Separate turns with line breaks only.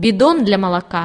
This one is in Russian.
бидон для молока.